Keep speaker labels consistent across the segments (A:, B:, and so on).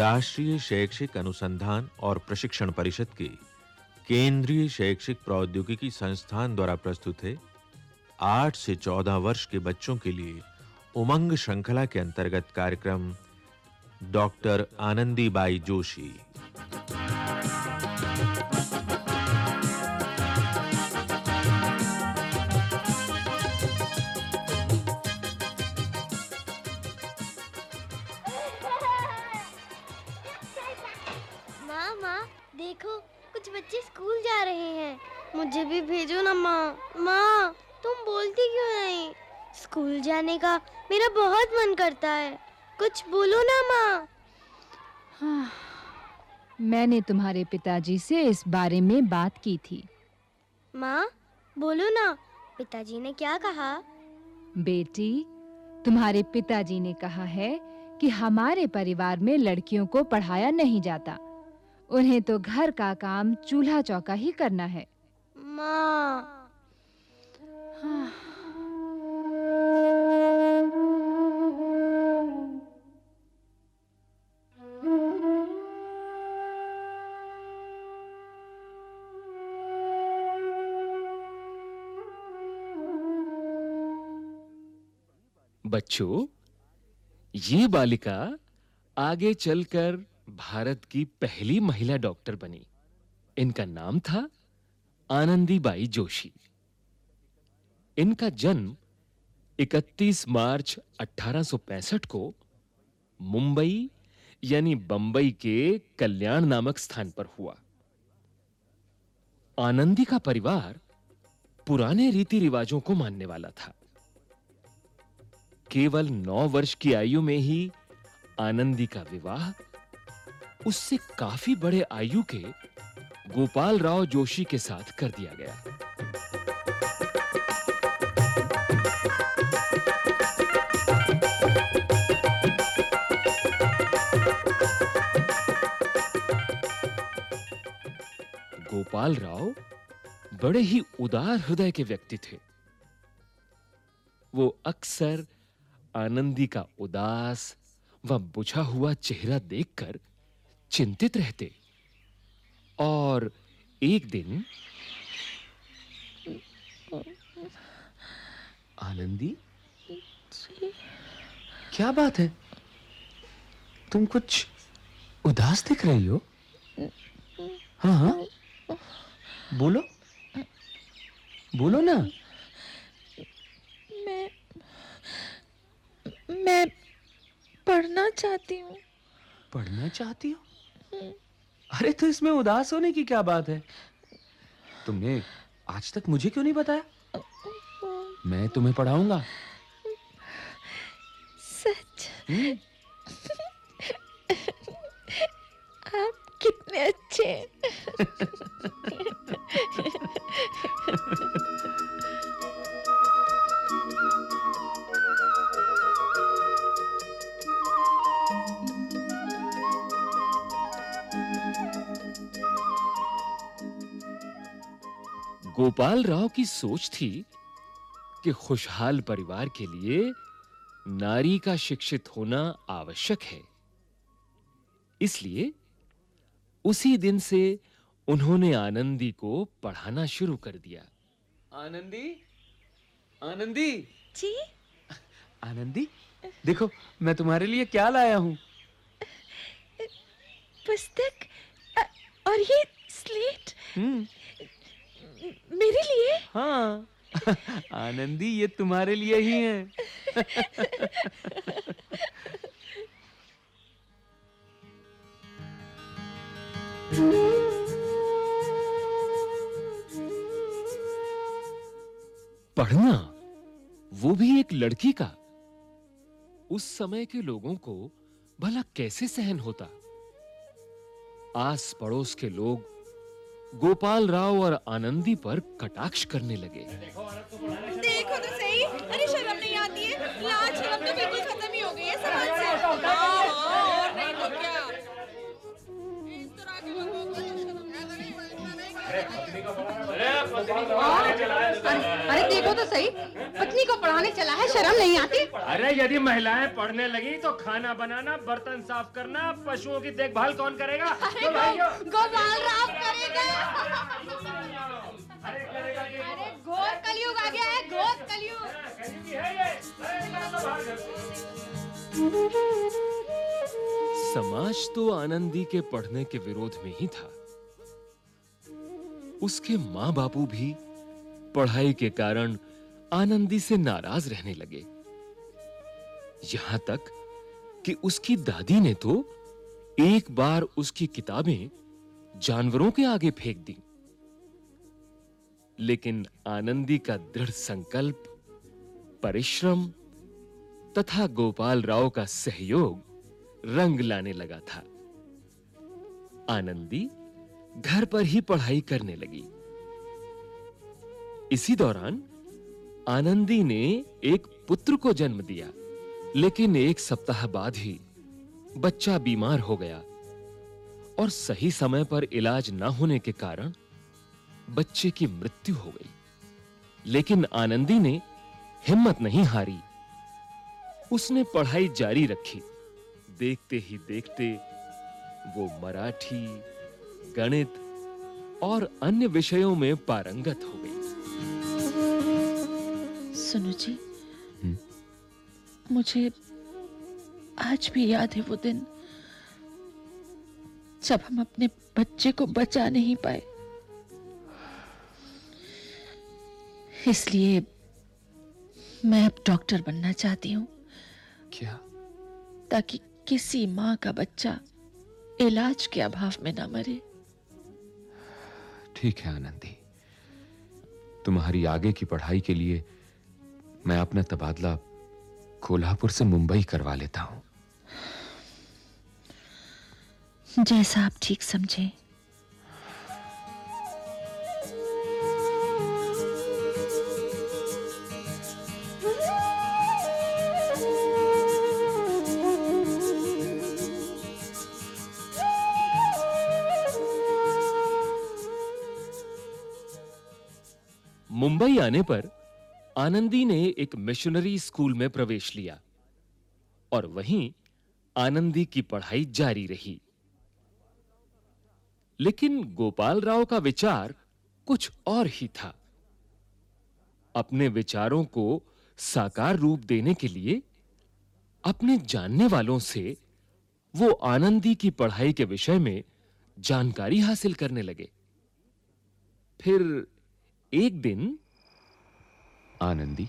A: राष्ट्रीय शैक्षिक अनुसंधान और प्रशिक्षण परिषद के केंद्रीय शैक्षिक प्रौद्योगिकी संस्थान द्वारा प्रस्तुत है 8 से 14 वर्ष के बच्चों के लिए उमंग श्रृंखला के अंतर्गत कार्यक्रम डॉक्टर आनंदीबाई जोशी
B: मुझे भी भेजो ना माँ माँ तुम बोलती क्यों नहीं स्कूल जाने का मेरा बहुत मन करता है
A: कुछ बोलो ना माँ हाँ, मैंने तुम्हारे पिताजी से इस बारे में बात की थी माँ बोलो ना पिताजी ने क्या कहा बेटी तुम्हारे पिताजी ने कहा है कि हमारे परिवार में लड़कियों को पढ़ाया नहीं जाता उन्हें तो घर का काम चूल्हा चौका ही करना है
B: बच्चों ये बालिका आगे चलकर भारत की पहली महिला डॉक्टर बनी इनका नाम था आनंदीबाई जोशी इनका जन्म 31 मार्च 1865 को मुंबई यानी बंबई के कल्याण नामक स्थान पर हुआ आनंदी का परिवार पुराने रीति रिवाजों को मानने वाला था केवल 9 वर्ष की आयु में ही आनंदी का विवाह उससे काफी बड़े आयु के गोपाल राव जोशी के साथ कर दिया गया गोपाल राव बड़े ही उदार हृदय के व्यक्ति थे वो अक्सर आनंदी का उदास व बुझा हुआ चेहरा देखकर चिंतित रहते और एक दिन आनंदी क्या बात है तुम कुछ उदास दिख रही हो हाँ हाँ बोलो बोलो ना मैं मैं पढ़ना चाहती हूँ पढ़ना चाहती हूँ अरे तो इसमें उदास होने की क्या बात है तुमने आज तक मुझे क्यों नहीं बताया मैं तुम्हें पढ़ाऊंगा सच हम्म। आप कितने अच्छे गोपाल राव की सोच थी कि खुशहाल परिवार के लिए नारी का शिक्षित होना आवश्यक है इसलिए उसी दिन से उन्होंने आनंदी को पढ़ाना शुरू कर दिया आनंदी आनंदी जी आनंदी देखो मैं तुम्हारे लिए क्या लाया हूं पुस्तक और ये स्लेट हम्म मेरे लिए हाँ आनंदी ये तुम्हारे लिए ही है पढ़ना वो भी एक लड़की का उस समय के लोगों को भला कैसे सहन होता आस पड़ोस के लोग गोपाल राव और आनंदी पर कटाक्ष करने लगे
A: देखो तो सही अरे शर्म नहीं आती है लाज शर्म तो बिल्कुल खत्म ही हो गई है समझ से हां हाँ, और नहीं तो क्या
B: इस तरह के लोगों को तो अरे पत्नी को पढ़ाने चला है अरे देखो
A: तो सही पत्नी को पढ़ाने चला है शर्म नहीं आती
B: अरे यदि महिलाएं पढ़ने लगी तो खाना बनाना बर्तन साफ करना पशुओं की देखभाल कौन करेगा तो, तो भाइयों समाज तो आनंदी के पढ़ने के विरोध में ही था उसके मां बापू भी पढ़ाई के कारण आनंदी से नाराज रहने लगे यहां तक कि उसकी दादी ने तो एक बार उसकी किताबें जानवरों के आगे फेंक दी लेकिन आनंदी का दृढ़ संकल्प परिश्रम तथा गोपाल राव का सहयोग रंग लाने लगा था आनंदी घर पर ही पढ़ाई करने लगी इसी दौरान आनंदी ने एक पुत्र को जन्म दिया लेकिन एक सप्ताह बाद ही बच्चा बीमार हो गया और सही समय पर इलाज ना होने के कारण बच्चे की मृत्यु हो गई लेकिन आनंदी ने हिम्मत नहीं हारी उसने पढ़ाई जारी रखी देखते ही देखते वो मराठी गणित और अन्य विषयों में पारंगत हो गई सुनो जी हम्म। मुझे
A: आज भी याद है वो दिन जब हम अपने बच्चे को बचा नहीं पाए इसलिए
B: मैं अब डॉक्टर बनना चाहती हूं क्या ताकि किसी माँ का बच्चा इलाज के अभाव में ना मरे ठीक है आनंदी तुम्हारी आगे की पढ़ाई के लिए मैं अपना तबादला कोल्हापुर से मुंबई करवा लेता हूं
A: जैसा आप ठीक समझें
B: मुंबई आने पर आनंदी ने एक मिशनरी स्कूल में प्रवेश लिया और वहीं आनंदी की पढ़ाई जारी रही लेकिन गोपाल राव का विचार कुछ और ही था अपने विचारों को साकार रूप देने के लिए अपने जानने वालों से वो आनंदी की पढ़ाई के विषय में जानकारी हासिल करने लगे फिर एक दिन आनंदी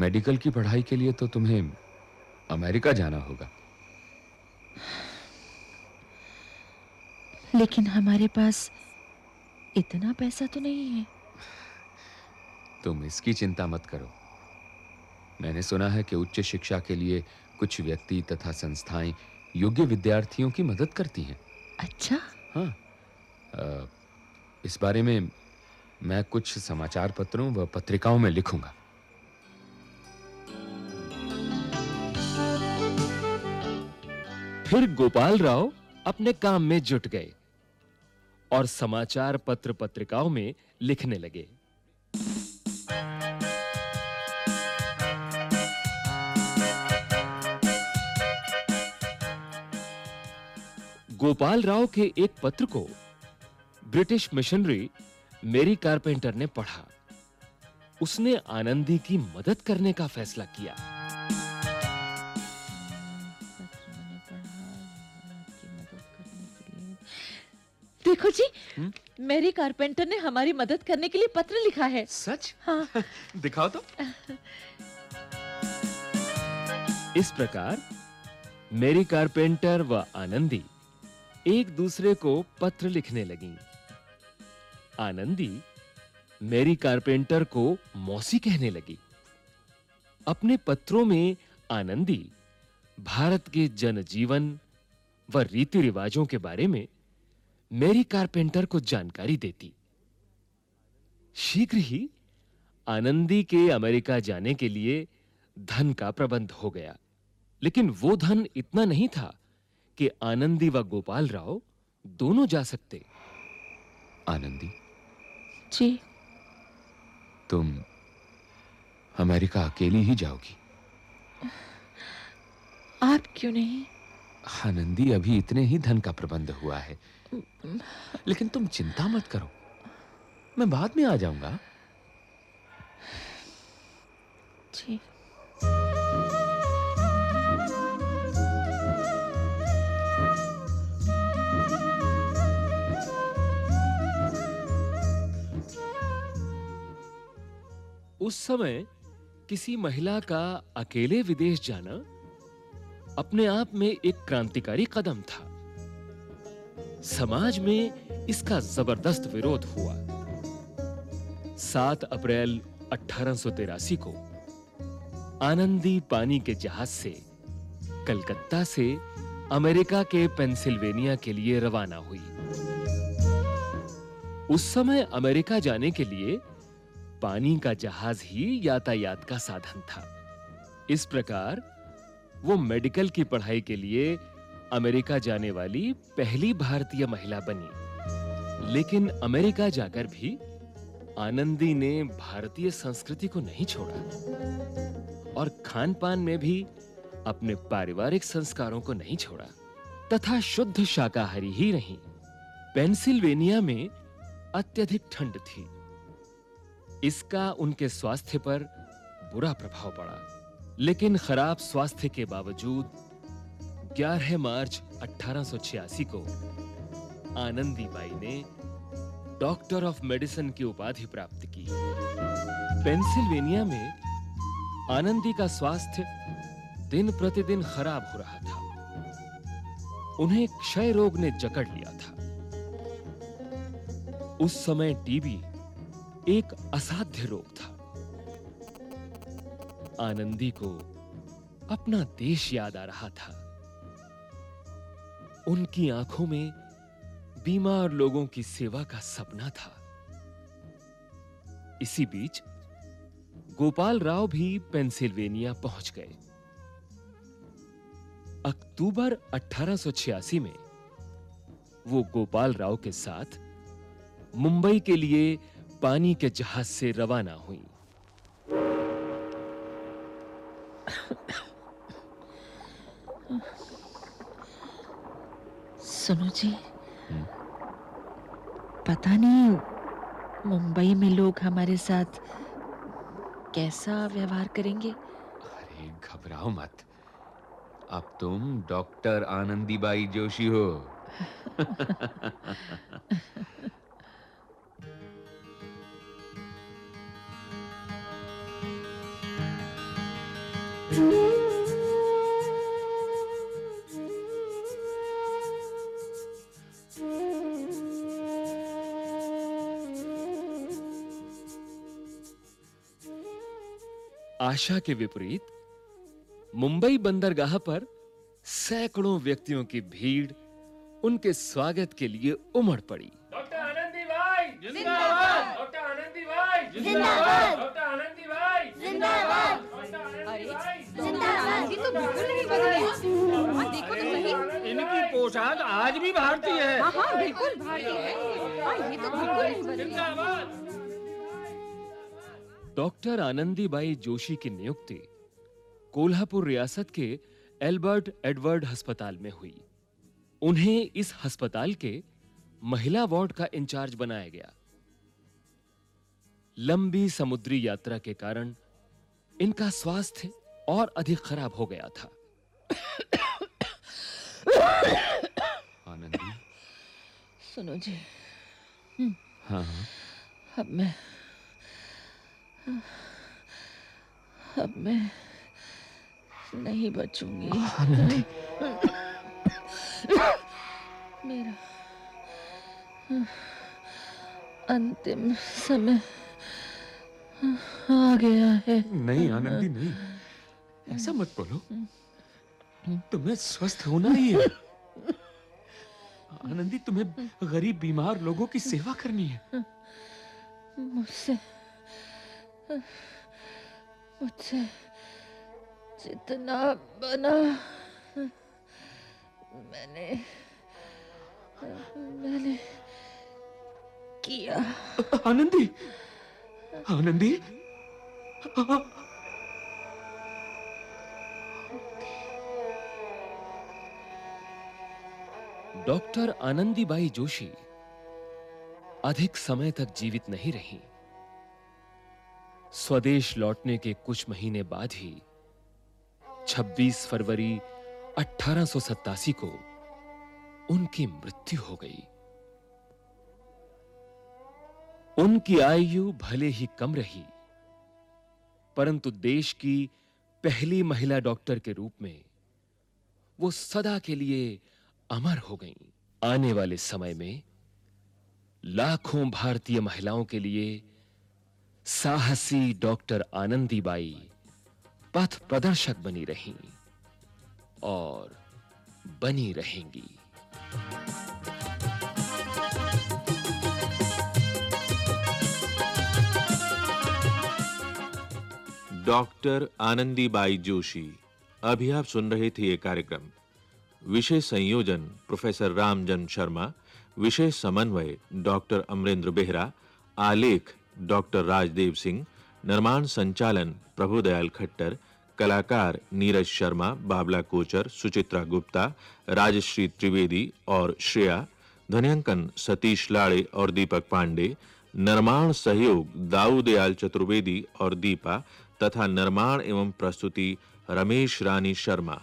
B: मेडिकल की पढ़ाई के लिए तो तुम्हें अमेरिका जाना होगा लेकिन हमारे पास इतना पैसा तो नहीं है तुम इसकी चिंता मत करो मैंने सुना है कि उच्च शिक्षा के लिए कुछ व्यक्ति तथा संस्थाएं योग्य विद्यार्थियों की मदद करती हैं
A: अच्छा हाँ
B: आ, इस बारे में मैं कुछ समाचार पत्रों व पत्रिकाओं में लिखूंगा फिर गोपाल राव अपने काम में जुट गए और समाचार पत्र पत्रिकाओं में लिखने लगे गोपाल राव के एक पत्र को ब्रिटिश मिशनरी मेरी कारपेंटर ने पढ़ा उसने आनंदी की मदद करने का फैसला किया देखो जी मेरी कारपेंटर ने हमारी मदद करने के लिए पत्र लिखा है सच हाँ दिखाओ तो इस प्रकार मेरी कारपेंटर व आनंदी एक दूसरे को पत्र लिखने लगी आनंदी मैरी कारपेंटर को मौसी कहने लगी अपने पत्रों में आनंदी भारत के जनजीवन व रीति रिवाजों के बारे में मैरी कारपेंटर को जानकारी देती शीघ्र ही आनंदी के अमेरिका जाने के लिए धन का प्रबंध हो गया लेकिन वो धन इतना नहीं था कि आनंदी व गोपाल राव दोनों जा सकते आनंदी जी तुम अमेरिका अकेली ही जाओगी आप क्यों नहीं आनंदी अभी इतने ही धन का प्रबंध हुआ है लेकिन तुम चिंता मत करो मैं बाद में आ जाऊंगा जी उस समय किसी महिला का अकेले विदेश जाना अपने आप में एक क्रांतिकारी कदम था समाज में इसका जबरदस्त विरोध हुआ 7 अप्रैल 1883 को आनंदी पानी के जहाज से कलकत्ता से अमेरिका के पेंसिल्वेनिया के लिए रवाना हुई उस समय अमेरिका जाने के लिए पानी का जहाज ही यातायात का साधन था इस प्रकार वो मेडिकल की पढ़ाई के लिए अमेरिका जाने वाली पहली भारतीय महिला बनी लेकिन अमेरिका जाकर भी आनंदी ने भारतीय संस्कृति को नहीं छोड़ा और खान-पान में भी अपने पारिवारिक संस्कारों को नहीं छोड़ा तथा शुद्ध शाकाहारी ही रही पेंसिल्वेनिया में अत्यधिक ठंड थी इसका उनके स्वास्थ्य पर बुरा प्रभाव पड़ा लेकिन खराब स्वास्थ्य के बावजूद 11 मार्च 1886 को आनंदीबाई ने डॉक्टर ऑफ मेडिसिन की उपाधि प्राप्त की पेंसिल्वेनिया में आनंदी का स्वास्थ्य दिन प्रतिदिन खराब हो रहा था उन्हें क्षय रोग ने जकड़ लिया था उस समय टीबी एक असाध्य रोग था आनंदी को अपना देश याद आ रहा था उनकी आंखों में बीमार लोगों की सेवा का सपना था इसी बीच गोपाल राव भी पेंसिल्वेनिया पहुंच गए अक्टूबर 1886 में वो गोपाल राव के साथ मुंबई के लिए पानी के जहाज से रवाना हुई
A: सुनो जी पता नहीं मुंबई में लोग हमारे साथ कैसा व्यवहार करेंगे अरे
B: घबराओ मत अब तुम डॉक्टर आनंदीबाई जोशी हो आशा के विपरीत मुंबई बंदरगाह पर सैकड़ों व्यक्तियों की भीड़ उनके स्वागत के लिए उमड़ पड़ी डॉक्टर आनंदी भाई जिंदाबाद डॉक्टर आनंदी भाई जिंदाबाद डॉक्टर देखो तो सही इनकी पोशाक आज भी भारतीय है हाँ, हाँ बिल्कुल भारतीय है हाँ, ये तो डॉक्टर आनंदीबाई जोशी की नियुक्ति कोल्हापुर रियासत के एल्बर्ट एडवर्ड अस्पताल में हुई उन्हें इस अस्पताल के महिला वार्ड का इंचार्ज बनाया गया लंबी समुद्री यात्रा के कारण इनका स्वास्थ्य और अधिक खराब हो गया था आनंदी सुनो जी हां हाँ। हाँ। अब मैं अब मैं नहीं बचूंगी आनंदी मेरा अंतिम समय आ गया है नहीं आनंदी नहीं ऐसा मत बोलो हम्म। तुम्हें स्वस्थ होना ही है आनंदी तुम्हें गरीब बीमार लोगों की सेवा करनी है
A: मुझसे मुझसे जितना बना मैंने मैंने किया आनंदी आनंदी
B: डॉक्टर आनंदीबाई जोशी अधिक समय तक जीवित नहीं रहीं। स्वदेश लौटने के कुछ महीने बाद ही 26 फरवरी अठारह को उनकी मृत्यु हो गई उनकी आयु भले ही कम रही परंतु देश की पहली महिला डॉक्टर के रूप में वो सदा के लिए अमर हो गईं आने वाले समय में लाखों भारतीय महिलाओं के लिए साहसी डॉक्टर आनंदीबाई पथ प्रदर्शक बनी रहीं और बनी रहेंगी
A: डॉक्टर आनंदीबाई जोशी अभी आप सुन रहे थे यह कार्यक्रम विषय संयोजन प्रोफेसर रामजन शर्मा विषय समन्वय डॉक्टर अमरेंद्र बेहरा आलेख डॉक्टर राजदेव सिंह निर्माण संचालन प्रभुदयाल खट्टर कलाकार नीरज शर्मा बाबला कोचर सुचित्रा गुप्ता राजश्री त्रिवेदी और श्रेया धन्यंकन सतीश लाड़े और दीपक पांडे निर्माण सहयोग दाऊदयाल चतुर्वेदी और दीपा तथा निर्माण एवं प्रस्तुति रमेश रानी शर्मा